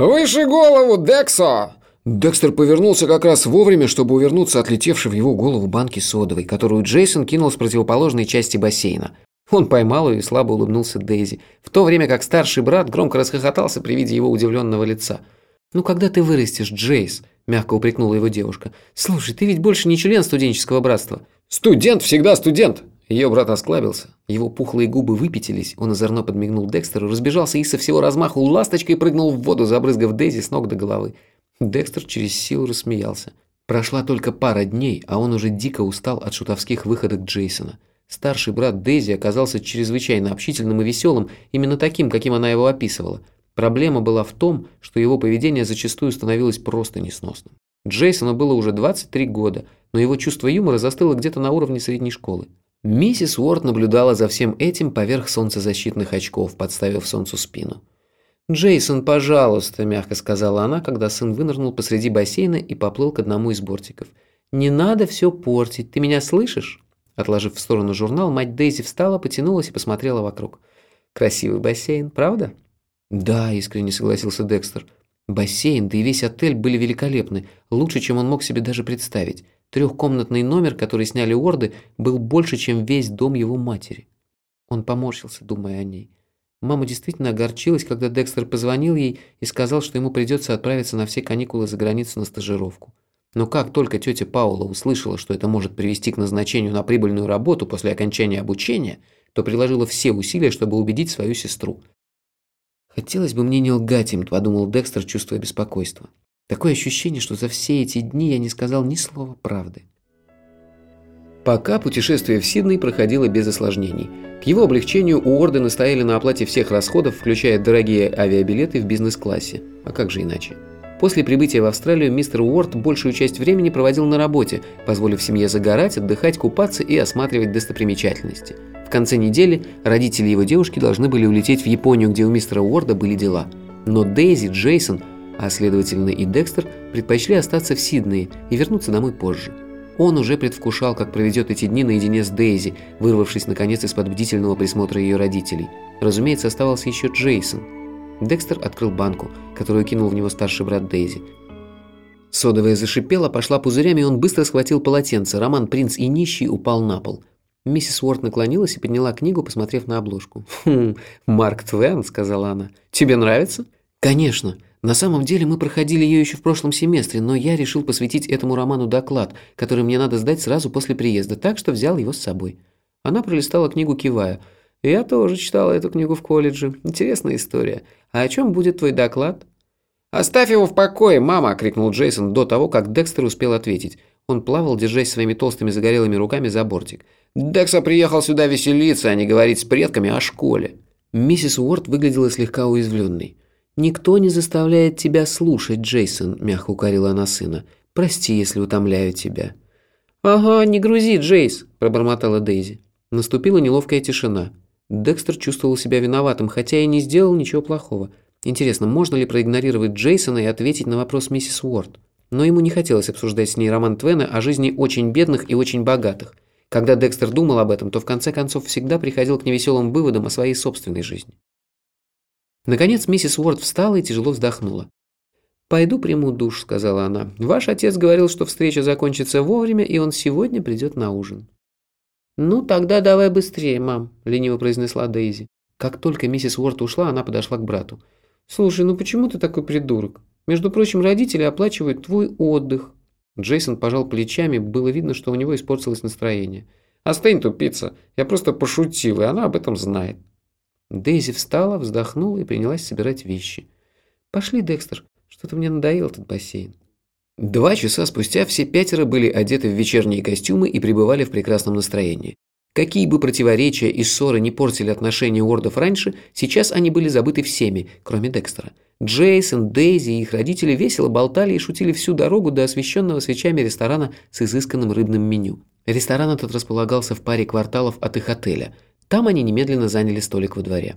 «Выше голову, Дексо!» Декстер повернулся как раз вовремя, чтобы увернуться от летевшей в его голову банки содовой, которую Джейсон кинул с противоположной части бассейна. Он поймал ее и слабо улыбнулся Дейзи, в то время как старший брат громко расхохотался при виде его удивленного лица. «Ну когда ты вырастешь, Джейс?» – мягко упрекнула его девушка. «Слушай, ты ведь больше не член студенческого братства». «Студент всегда студент!» Ее брат осклабился, его пухлые губы выпятились, он озорно подмигнул Декстеру, разбежался и со всего размаху ласточкой прыгнул в воду, забрызгав Дейзи с ног до головы. Декстер через силу рассмеялся. Прошла только пара дней, а он уже дико устал от шутовских выходок Джейсона. Старший брат Дейзи оказался чрезвычайно общительным и веселым, именно таким, каким она его описывала. Проблема была в том, что его поведение зачастую становилось просто несносным. Джейсону было уже 23 года, но его чувство юмора застыло где-то на уровне средней школы. Миссис Уорд наблюдала за всем этим поверх солнцезащитных очков, подставив солнцу спину. «Джейсон, пожалуйста», – мягко сказала она, когда сын вынырнул посреди бассейна и поплыл к одному из бортиков. «Не надо все портить, ты меня слышишь?» Отложив в сторону журнал, мать Дейзи встала, потянулась и посмотрела вокруг. «Красивый бассейн, правда?» «Да», – искренне согласился Декстер. «Бассейн, да и весь отель были великолепны, лучше, чем он мог себе даже представить. Трехкомнатный номер, который сняли Орды, был больше, чем весь дом его матери. Он поморщился, думая о ней. Мама действительно огорчилась, когда Декстер позвонил ей и сказал, что ему придется отправиться на все каникулы за границу на стажировку. Но как только тетя Паула услышала, что это может привести к назначению на прибыльную работу после окончания обучения, то приложила все усилия, чтобы убедить свою сестру. «Хотелось бы мне не лгать им», – подумал Декстер, чувствуя беспокойство. Такое ощущение, что за все эти дни я не сказал ни слова правды. Пока путешествие в Сидней проходило без осложнений. К его облегчению у Ордена стояли на оплате всех расходов, включая дорогие авиабилеты в бизнес-классе. А как же иначе? После прибытия в Австралию мистер Уорд большую часть времени проводил на работе, позволив семье загорать, отдыхать, купаться и осматривать достопримечательности. В конце недели родители его девушки должны были улететь в Японию, где у мистера Уорда были дела. Но Дейзи, Джейсон а следовательно и Декстер предпочли остаться в Сиднее и вернуться домой позже. Он уже предвкушал, как проведет эти дни наедине с Дейзи, вырвавшись наконец из-под бдительного присмотра ее родителей. Разумеется, оставался еще Джейсон. Декстер открыл банку, которую кинул в него старший брат Дейзи. Содовая зашипела, пошла пузырями, и он быстро схватил полотенце. Роман «Принц и нищий» упал на пол. Миссис Уорд наклонилась и подняла книгу, посмотрев на обложку. «Хм, Марк Твен», — сказала она. «Тебе нравится?» «Конечно. На самом деле мы проходили ее еще в прошлом семестре, но я решил посвятить этому роману доклад, который мне надо сдать сразу после приезда, так что взял его с собой». Она пролистала книгу, кивая. «Я тоже читала эту книгу в колледже. Интересная история. А о чем будет твой доклад?» «Оставь его в покое, мама!» – крикнул Джейсон до того, как Декстер успел ответить. Он плавал, держась своими толстыми загорелыми руками за бортик. «Декса приехал сюда веселиться, а не говорить с предками о школе». Миссис Уорд выглядела слегка уязвленной. «Никто не заставляет тебя слушать, Джейсон», – мягко укорила она сына. «Прости, если утомляю тебя». «Ага, не грузи, Джейс», – пробормотала Дейзи. Наступила неловкая тишина. Декстер чувствовал себя виноватым, хотя и не сделал ничего плохого. Интересно, можно ли проигнорировать Джейсона и ответить на вопрос миссис Уорд? Но ему не хотелось обсуждать с ней роман Твена о жизни очень бедных и очень богатых. Когда Декстер думал об этом, то в конце концов всегда приходил к невеселым выводам о своей собственной жизни. Наконец миссис Уорд встала и тяжело вздохнула. «Пойду приму душ», — сказала она. «Ваш отец говорил, что встреча закончится вовремя, и он сегодня придет на ужин». «Ну, тогда давай быстрее, мам», — лениво произнесла Дейзи. Как только миссис Уорд ушла, она подошла к брату. «Слушай, ну почему ты такой придурок? Между прочим, родители оплачивают твой отдых». Джейсон пожал плечами, было видно, что у него испортилось настроение. «Остынь, тупица, я просто пошутил, и она об этом знает». Дейзи встала, вздохнула и принялась собирать вещи. «Пошли, Декстер, что-то мне надоел этот бассейн». Два часа спустя все пятеро были одеты в вечерние костюмы и пребывали в прекрасном настроении. Какие бы противоречия и ссоры не портили отношения Уордов раньше, сейчас они были забыты всеми, кроме Декстера. Джейсон, Дейзи и их родители весело болтали и шутили всю дорогу до освещенного свечами ресторана с изысканным рыбным меню. Ресторан этот располагался в паре кварталов от их отеля – там они немедленно заняли столик во дворе.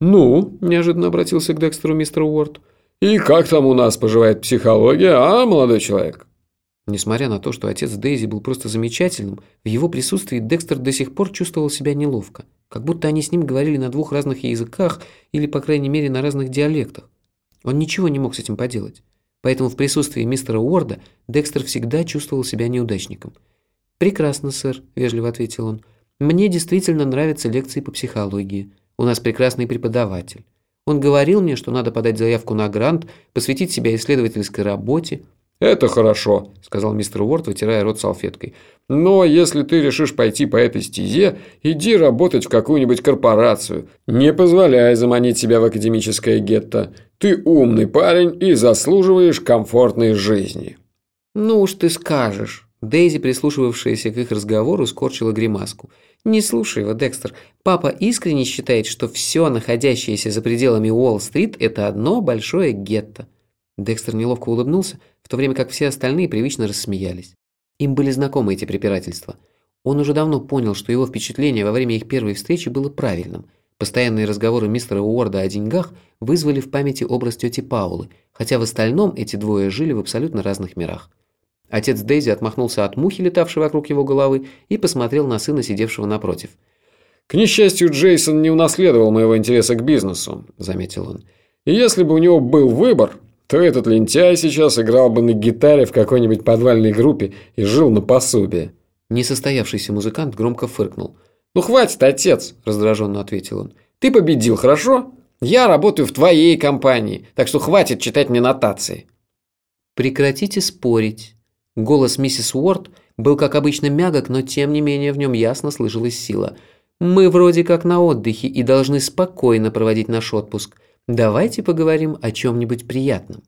«Ну?» – неожиданно обратился к Декстеру мистер Уорд. «И как там у нас поживает психология, а, молодой человек?» Несмотря на то, что отец Дейзи был просто замечательным, в его присутствии Декстер до сих пор чувствовал себя неловко, как будто они с ним говорили на двух разных языках или, по крайней мере, на разных диалектах. Он ничего не мог с этим поделать. Поэтому в присутствии мистера Уорда Декстер всегда чувствовал себя неудачником. «Прекрасно, сэр», – вежливо ответил он. «Мне действительно нравятся лекции по психологии. У нас прекрасный преподаватель. Он говорил мне, что надо подать заявку на грант, посвятить себя исследовательской работе». «Это хорошо», – сказал мистер Уорд, вытирая рот салфеткой. «Но если ты решишь пойти по этой стезе, иди работать в какую-нибудь корпорацию. Не позволяй заманить себя в академическое гетто. Ты умный парень и заслуживаешь комфортной жизни». «Ну уж ты скажешь». Дейзи, прислушивавшаяся к их разговору, скорчила гримаску. «Не слушай его, Декстер. Папа искренне считает, что все, находящееся за пределами Уолл-стрит, это одно большое гетто». Декстер неловко улыбнулся, в то время как все остальные привычно рассмеялись. Им были знакомы эти препирательства. Он уже давно понял, что его впечатление во время их первой встречи было правильным. Постоянные разговоры мистера Уорда о деньгах вызвали в памяти образ тети Паулы, хотя в остальном эти двое жили в абсолютно разных мирах. Отец Дейзи отмахнулся от мухи, летавшей вокруг его головы, и посмотрел на сына, сидевшего напротив. «К несчастью, Джейсон не унаследовал моего интереса к бизнесу», – заметил он. «И если бы у него был выбор, то этот лентяй сейчас играл бы на гитаре в какой-нибудь подвальной группе и жил на пособие». Несостоявшийся музыкант громко фыркнул. «Ну хватит, отец!» – раздраженно ответил он. «Ты победил, хорошо? Я работаю в твоей компании, так что хватит читать мне нотации». «Прекратите спорить». Голос миссис Уорд был, как обычно, мягок, но тем не менее в нем ясно слышалась сила. «Мы вроде как на отдыхе и должны спокойно проводить наш отпуск. Давайте поговорим о чем-нибудь приятном».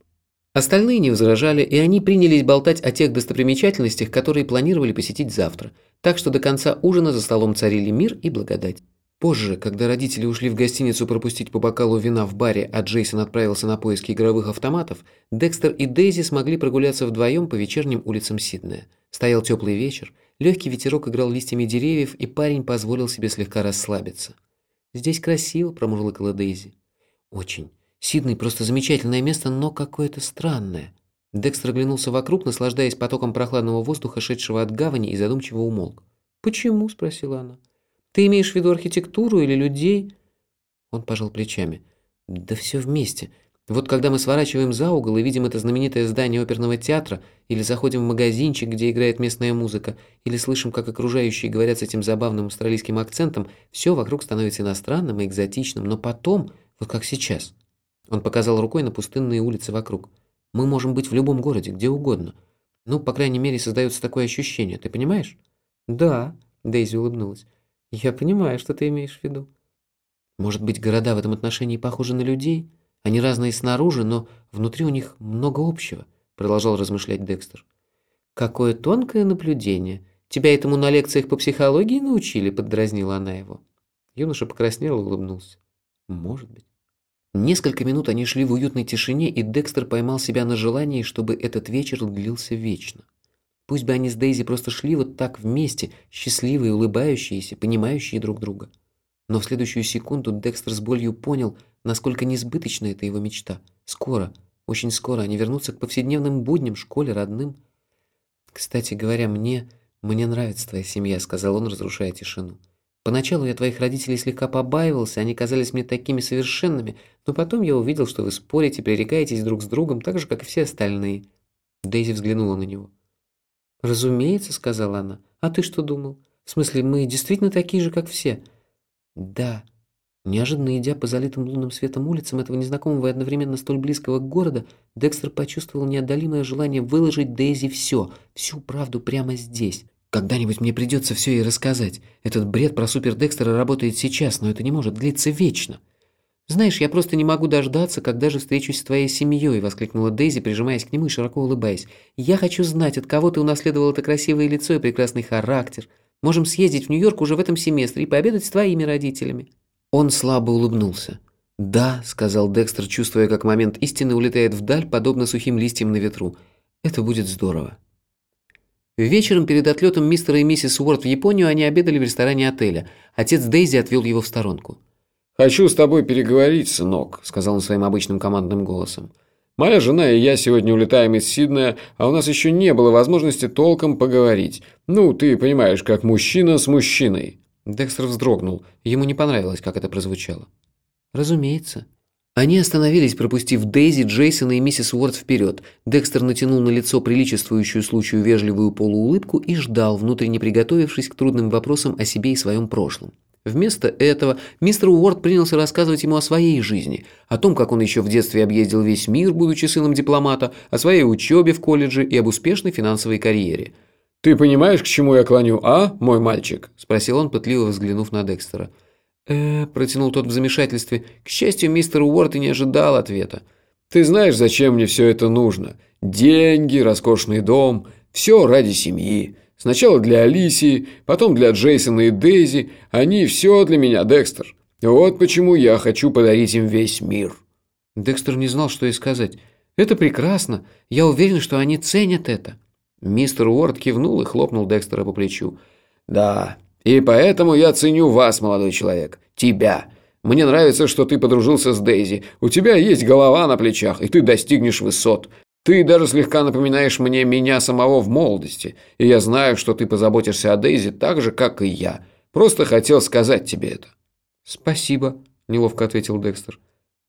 Остальные не возражали, и они принялись болтать о тех достопримечательностях, которые планировали посетить завтра. Так что до конца ужина за столом царили мир и благодать. Позже, когда родители ушли в гостиницу пропустить по бокалу вина в баре, а Джейсон отправился на поиски игровых автоматов, Декстер и Дейзи смогли прогуляться вдвоем по вечерним улицам Сиднея. Стоял теплый вечер, легкий ветерок играл листьями деревьев, и парень позволил себе слегка расслабиться. «Здесь красиво», – промурлыкала Дейзи. «Очень. Сидней просто замечательное место, но какое-то странное». Декстер оглянулся вокруг, наслаждаясь потоком прохладного воздуха, шедшего от гавани, и задумчиво умолк. «Почему?» – спросила она. «Ты имеешь в виду архитектуру или людей?» Он пожал плечами. «Да все вместе. Вот когда мы сворачиваем за угол и видим это знаменитое здание оперного театра, или заходим в магазинчик, где играет местная музыка, или слышим, как окружающие говорят с этим забавным австралийским акцентом, все вокруг становится иностранным и экзотичным, но потом вот как сейчас. Он показал рукой на пустынные улицы вокруг. Мы можем быть в любом городе, где угодно. Ну, по крайней мере, создается такое ощущение, ты понимаешь? Да, Дейзи улыбнулась. Я понимаю, что ты имеешь в виду. Может быть, города в этом отношении похожи на людей? Они разные снаружи, но внутри у них много общего, продолжал размышлять Декстер. Какое тонкое наблюдение. Тебя этому на лекциях по психологии научили, поддразнила она его. Юноша покраснел и улыбнулся. Может быть. Несколько минут они шли в уютной тишине, и Декстер поймал себя на желании, чтобы этот вечер длился вечно. Пусть бы они с Дейзи просто шли вот так вместе, счастливые, улыбающиеся, понимающие друг друга. Но в следующую секунду Декстер с болью понял, насколько несбыточна эта его мечта. Скоро, очень скоро они вернутся к повседневным будням, школе, родным. «Кстати говоря, мне... мне нравится твоя семья», — сказал он, разрушая тишину. Поначалу я твоих родителей слегка побаивался, они казались мне такими совершенными, но потом я увидел, что вы спорите, пререкаетесь друг с другом, так же, как и все остальные». Дейзи взглянула на него. «Разумеется», — сказала она. «А ты что думал? В смысле, мы действительно такие же, как все?» «Да». Неожиданно идя по залитым лунным светом улицам этого незнакомого и одновременно столь близкого города, Декстер почувствовал неотдалимое желание выложить Дейзи все, всю правду прямо здесь. Когда-нибудь мне придется все ей рассказать. Этот бред про Супер Декстера работает сейчас, но это не может длиться вечно. «Знаешь, я просто не могу дождаться, когда же встречусь с твоей семьей», – воскликнула Дейзи, прижимаясь к нему и широко улыбаясь. «Я хочу знать, от кого ты унаследовал это красивое лицо и прекрасный характер. Можем съездить в Нью-Йорк уже в этом семестре и пообедать с твоими родителями». Он слабо улыбнулся. «Да», – сказал Декстер, чувствуя, как момент истины улетает вдаль, подобно сухим листьям на ветру. «Это будет здорово». Вечером перед отлетом мистера и миссис Уорд в Японию они обедали в ресторане отеля. Отец Дейзи отвел его в сторонку. «Хочу с тобой переговорить, сынок», – сказал он своим обычным командным голосом. «Моя жена и я сегодня улетаем из Сиднея, а у нас еще не было возможности толком поговорить. Ну, ты понимаешь, как мужчина с мужчиной». Декстер вздрогнул. Ему не понравилось, как это прозвучало. «Разумеется». Они остановились, пропустив Дейзи, Джейсона и миссис Уорд вперед. Декстер натянул на лицо приличествующую случаю вежливую полуулыбку и ждал, внутренне приготовившись к трудным вопросам о себе и своем прошлом. Вместо этого мистер Уорд принялся рассказывать ему о своей жизни, о том, как он еще в детстве объездил весь мир, будучи сыном дипломата, о своей учебе в колледже и об успешной финансовой карьере. «Ты понимаешь, к чему я клоню, а, мой мальчик?» – спросил он, пытливо взглянув на Декстера э протянул тот в замешательстве. К счастью, мистер Уорд и не ожидал ответа. «Ты знаешь, зачем мне все это нужно? Деньги, роскошный дом, все ради семьи. Сначала для Алисии, потом для Джейсона и Дейзи. Они все для меня, Декстер. Вот почему я хочу подарить им весь мир». Декстер не знал, что и сказать. «Это прекрасно. Я уверен, что они ценят это». Мистер Уорд кивнул и хлопнул Декстера по плечу. «Да, и поэтому я ценю вас, молодой человек. Тебя. Мне нравится, что ты подружился с Дейзи. У тебя есть голова на плечах, и ты достигнешь высот. Ты даже слегка напоминаешь мне меня самого в молодости. И я знаю, что ты позаботишься о Дейзи так же, как и я. Просто хотел сказать тебе это». «Спасибо», – неловко ответил Декстер.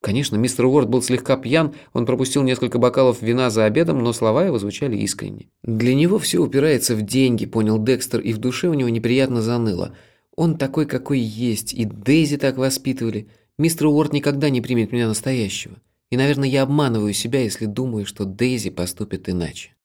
Конечно, мистер Уорд был слегка пьян, он пропустил несколько бокалов вина за обедом, но слова его звучали искренне. Для него все упирается в деньги, понял Декстер, и в душе у него неприятно заныло. Он такой, какой есть, и Дейзи так воспитывали. Мистер Уорд никогда не примет меня настоящего. И, наверное, я обманываю себя, если думаю, что Дейзи поступит иначе.